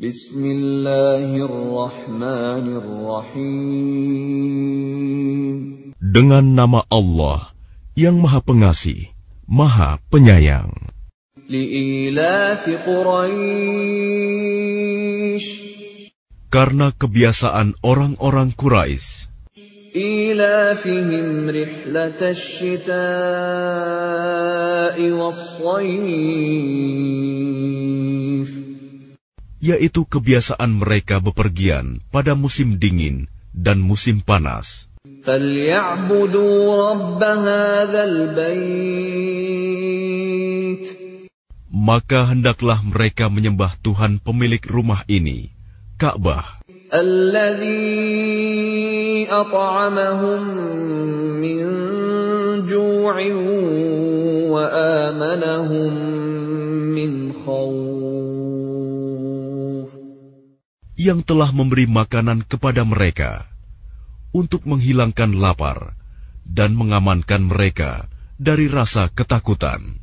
Bismillahirrahmanirrahim. Dengan nama Allah yang Maha Pengasih, Maha Penyayang. Karena kebiasaan orang-orang Quraisy إيلافهم رحلة الشتاء والصيف yaitu kebiasaan mereka bepergian pada musim dingin dan musim panas. Maka hendaklah mereka menyembah Tuhan pemilik rumah ini, Ka'bah. wa min khawf yang telah memberi makanan kepada mereka untuk menghilangkan lapar dan mengamankan mereka dari rasa ketakutan.